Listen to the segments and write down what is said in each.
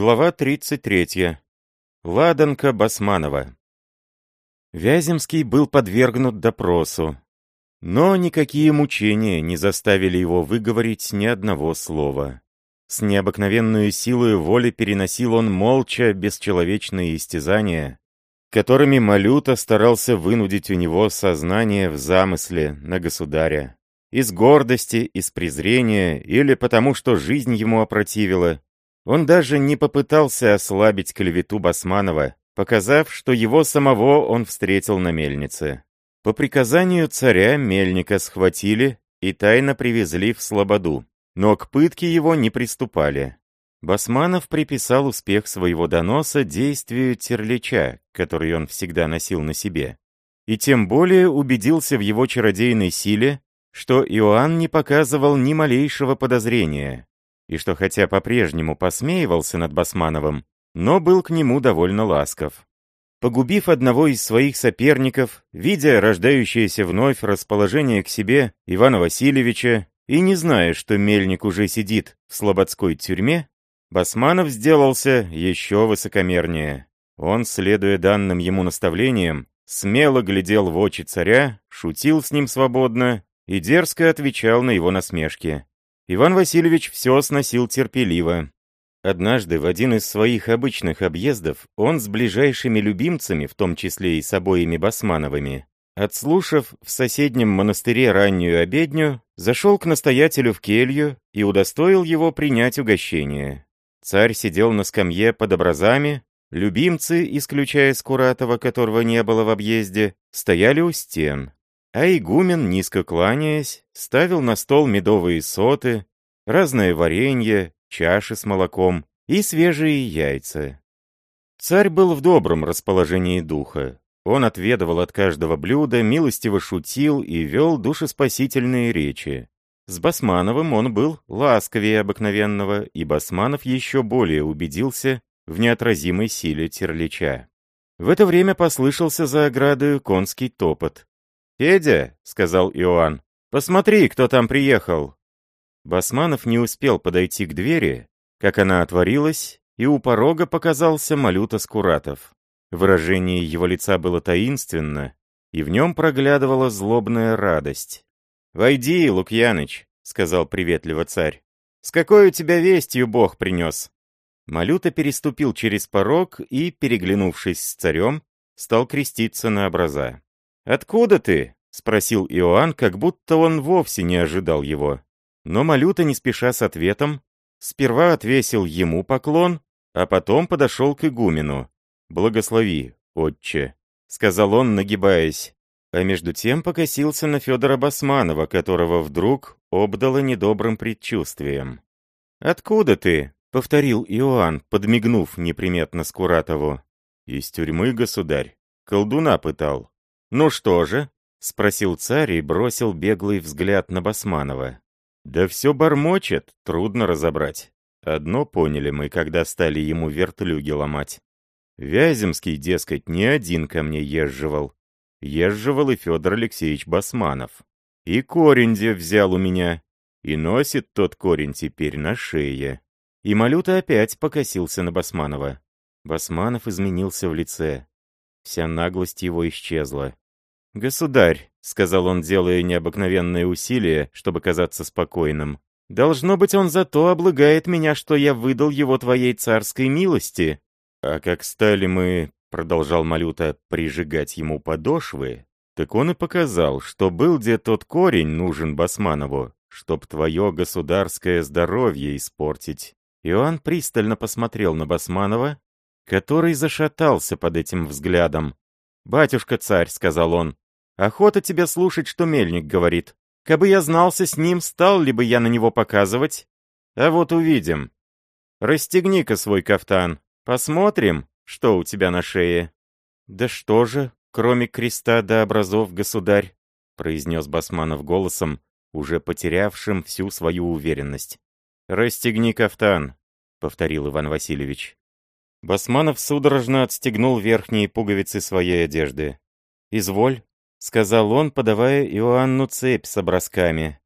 Глава 33. Ладанка Басманова. Вяземский был подвергнут допросу, но никакие мучения не заставили его выговорить ни одного слова. С необыкновенной силой воли переносил он молча бесчеловечные истязания, которыми Малюта старался вынудить у него сознание в замысле на государя. Из гордости, из презрения или потому, что жизнь ему опротивила, он даже не попытался ослабить клевету Басманова, показав, что его самого он встретил на мельнице. По приказанию царя мельника схватили и тайно привезли в Слободу, но к пытке его не приступали. Басманов приписал успех своего доноса действию Терлича, который он всегда носил на себе, и тем более убедился в его чародейной силе, что Иоанн не показывал ни малейшего подозрения, и что хотя по-прежнему посмеивался над Басмановым, но был к нему довольно ласков. Погубив одного из своих соперников, видя рождающееся вновь расположение к себе Ивана Васильевича и не зная, что Мельник уже сидит в слободской тюрьме, Басманов сделался еще высокомернее. Он, следуя данным ему наставлениям, смело глядел в очи царя, шутил с ним свободно и дерзко отвечал на его насмешки. Иван Васильевич все сносил терпеливо. Однажды в один из своих обычных объездов он с ближайшими любимцами, в том числе и с обоими Басмановыми, отслушав в соседнем монастыре раннюю обедню, зашел к настоятелю в келью и удостоил его принять угощение. Царь сидел на скамье под образами, любимцы, исключая Скуратова, которого не было в объезде, стояли у стен. А игумен, низко кланяясь, ставил на стол медовые соты, разное варенье, чаши с молоком и свежие яйца. Царь был в добром расположении духа. Он отведывал от каждого блюда, милостиво шутил и вел душеспасительные речи. С Басмановым он был ласковее обыкновенного, и Басманов еще более убедился в неотразимой силе Терлича. В это время послышался за оградою конский топот. «Федя», — сказал Иоанн, — «посмотри, кто там приехал». Басманов не успел подойти к двери, как она отворилась, и у порога показался Малюта Скуратов. Выражение его лица было таинственно, и в нем проглядывала злобная радость. «Войди, Лукьяныч», — сказал приветливо царь. «С какой у тебя вестью Бог принес?» Малюта переступил через порог и, переглянувшись с царем, стал креститься на образа. «Откуда ты?» — спросил Иоанн, как будто он вовсе не ожидал его. Но Малюта, не спеша с ответом, сперва отвесил ему поклон, а потом подошел к игумену. «Благослови, отче», — сказал он, нагибаясь. А между тем покосился на Федора Басманова, которого вдруг обдало недобрым предчувствием. «Откуда ты?» — повторил Иоанн, подмигнув неприметно Скуратову. «Из тюрьмы, государь. Колдуна пытал». «Ну что же?» — спросил царь и бросил беглый взгляд на Басманова. «Да все бормочет, трудно разобрать. Одно поняли мы, когда стали ему вертлюги ломать. Вяземский, дескать, не один ко мне езживал. Езживал и Федор Алексеевич Басманов. И корень где взял у меня. И носит тот корень теперь на шее». И Малюта опять покосился на Басманова. Басманов изменился в лице. Вся наглость его исчезла. «Государь», — сказал он, делая необыкновенные усилия, чтобы казаться спокойным, «должно быть, он зато облагает меня, что я выдал его твоей царской милости». «А как стали мы», — продолжал Малюта, — «прижигать ему подошвы, так он и показал, что был где тот корень нужен Басманову, чтоб твое государское здоровье испортить». Иоанн пристально посмотрел на Басманова, который зашатался под этим взглядом. «Батюшка-царь», — сказал он, — «охота тебе слушать, что мельник говорит. Кабы я знался с ним, стал ли бы я на него показывать? А вот увидим. Расстегни-ка свой кафтан, посмотрим, что у тебя на шее». «Да что же, кроме креста до образов, государь», — произнес Басманов голосом, уже потерявшим всю свою уверенность. «Расстегни кафтан», — повторил Иван Васильевич. Басманов судорожно отстегнул верхние пуговицы своей одежды. «Изволь», — сказал он, подавая Иоанну цепь с образками.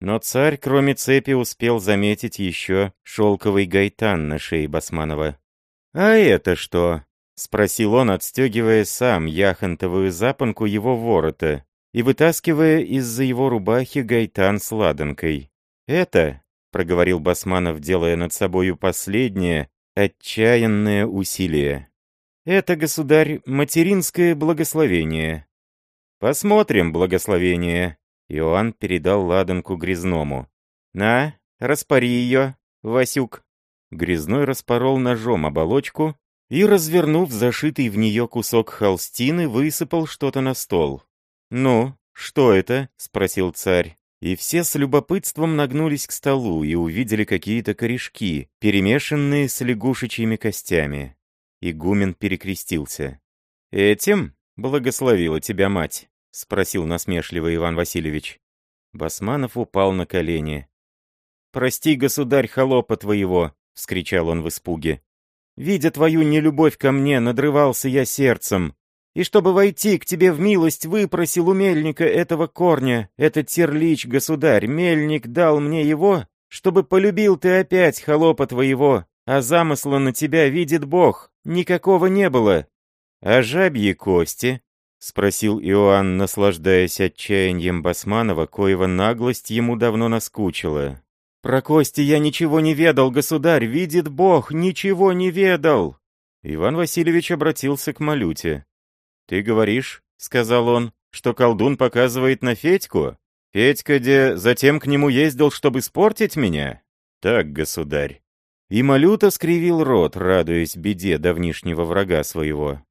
Но царь, кроме цепи, успел заметить еще шелковый гайтан на шее Басманова. «А это что?» — спросил он, отстегивая сам яхонтовую запонку его ворота и вытаскивая из-за его рубахи гайтан с ладанкой. «Это», — проговорил Басманов, делая над собою последнее, отчаянное усилие. «Это, государь, материнское благословение». «Посмотрим благословение», — Иоанн передал ладанку Грязному. «На, распори ее, Васюк». Грязной распорол ножом оболочку и, развернув зашитый в нее кусок холстины, высыпал что-то на стол. «Ну, что это?» — спросил царь. И все с любопытством нагнулись к столу и увидели какие-то корешки, перемешанные с лягушечьими костями. Игумен перекрестился. «Этим благословила тебя мать?» — спросил насмешливо Иван Васильевич. Басманов упал на колени. «Прости, государь, холопа твоего!» — вскричал он в испуге. «Видя твою нелюбовь ко мне, надрывался я сердцем, и чтобы войти к тебе в милость, выпросил у мельника этого корня, этот терлич, государь, мельник дал мне его, чтобы полюбил ты опять холопа твоего, а замысла на тебя видит Бог, никакого не было. А жабьи кости?» — спросил Иоанн, наслаждаясь отчаянием Басманова, коего наглость ему давно наскучила. «Про кости я ничего не ведал, государь, видит Бог, ничего не ведал!» Иван Васильевич обратился к Малюте. «Ты говоришь, — сказал он, — что колдун показывает на Федьку? Федька, где затем к нему ездил, чтобы испортить меня? Так, государь». И Малюта скривил рот, радуясь беде давнишнего врага своего.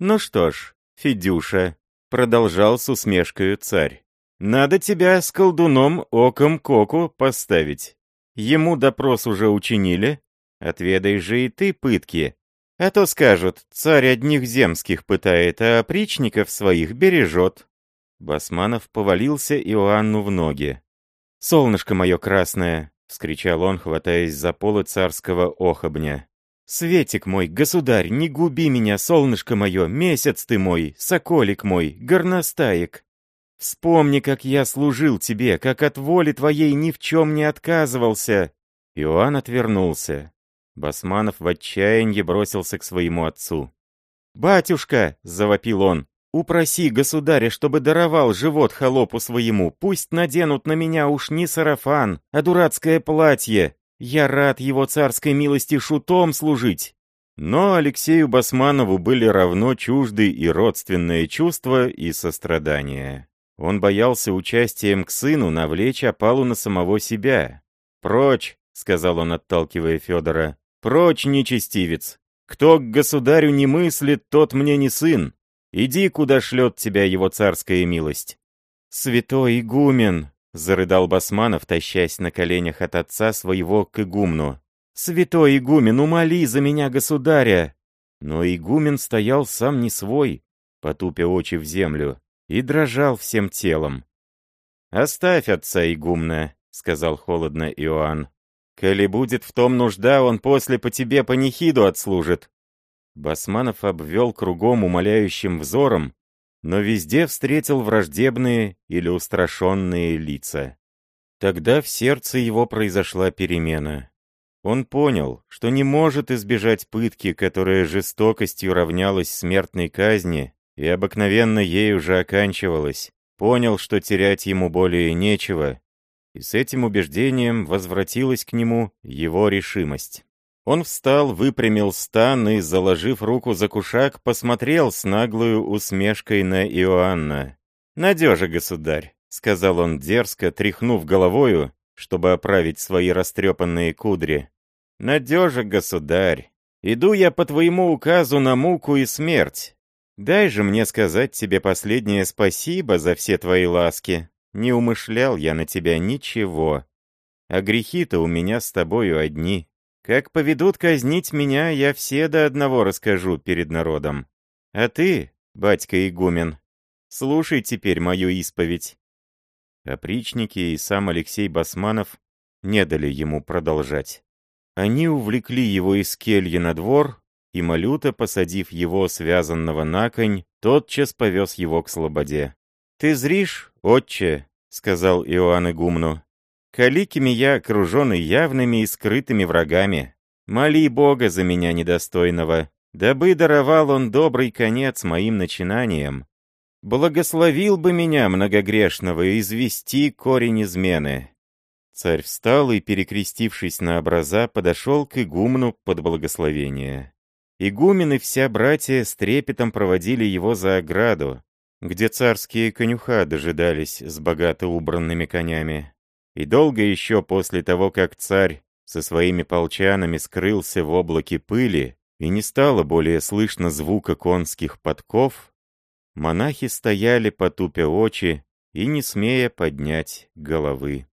«Ну что ж, Федюша», — продолжал с усмешкою царь, «надо тебя с колдуном оком коку поставить. Ему допрос уже учинили, отведай же и ты пытки, а то скажут, царь одних земских пытает, а опричников своих бережет. Басманов повалился Иоанну в ноги. «Солнышко мое красное!» — вскричал он, хватаясь за полы царского охобня. «Светик мой, государь, не губи меня, солнышко мое, месяц ты мой, соколик мой, горностаек! Вспомни, как я служил тебе, как от воли твоей ни в чем не отказывался!» Иоанн отвернулся. Басманов в отчаянии бросился к своему отцу. «Батюшка!» — завопил он. «Упроси государя, чтобы даровал живот холопу своему. Пусть наденут на меня уж не сарафан, а дурацкое платье. Я рад его царской милости шутом служить». Но Алексею Басманову были равно чужды и родственные чувства, и сострадания. Он боялся участием к сыну навлечь опалу на самого себя. «Прочь!» — сказал он, отталкивая Федора. Прочь, нечестивец! Кто к государю не мыслит, тот мне не сын. Иди, куда шлет тебя его царская милость». «Святой игумен!» — зарыдал Басманов, тащась на коленях от отца своего к игумну. «Святой игумен, умоли за меня государя!» Но игумен стоял сам не свой, потупя очи в землю, и дрожал всем телом. «Оставь отца игумна», — сказал холодно Иоанн. Коли будет в том нужда, он после по тебе панихиду отслужит». Басманов обвел кругом умоляющим взором, но везде встретил враждебные или устрашенные лица. Тогда в сердце его произошла перемена. Он понял, что не может избежать пытки, которая жестокостью равнялась смертной казни и обыкновенно ей уже оканчивалась. Понял, что терять ему более нечего, и с этим убеждением возвратилась к нему его решимость. Он встал, выпрямил стан и, заложив руку за кушак, посмотрел с наглую усмешкой на Иоанна. «Надежа, государь», — сказал он дерзко, тряхнув головою, чтобы оправить свои растрепанные кудри. «Надежа, государь, иду я по твоему указу на муку и смерть. Дай же мне сказать тебе последнее спасибо за все твои ласки, не умышлял я на тебя ничего. А грехи-то у меня с тобою одни. Как поведут казнить меня, я все до одного расскажу перед народом. А ты, батька игумен, слушай теперь мою исповедь». Опричники и сам Алексей Басманов не дали ему продолжать. Они увлекли его из кельи на двор, и Малюта, посадив его, связанного на конь, тотчас повез его к слободе. «Ты зришь, отче», — сказал Иоанн Игумну, Каликими я окружен и явными и скрытыми врагами. Моли Бога за меня недостойного, дабы даровал он добрый конец моим начинаниям. Благословил бы меня, многогрешного, извести корень измены. Царь встал и, перекрестившись на образа, подошел к игумну под благословение. Игумен и вся братья с трепетом проводили его за ограду, где царские конюха дожидались с богато убранными конями. И долго еще после того, как царь со своими полчанами скрылся в облаке пыли, и не стало более слышно звука конских подков, монахи стояли, потупя очи и не смея поднять головы.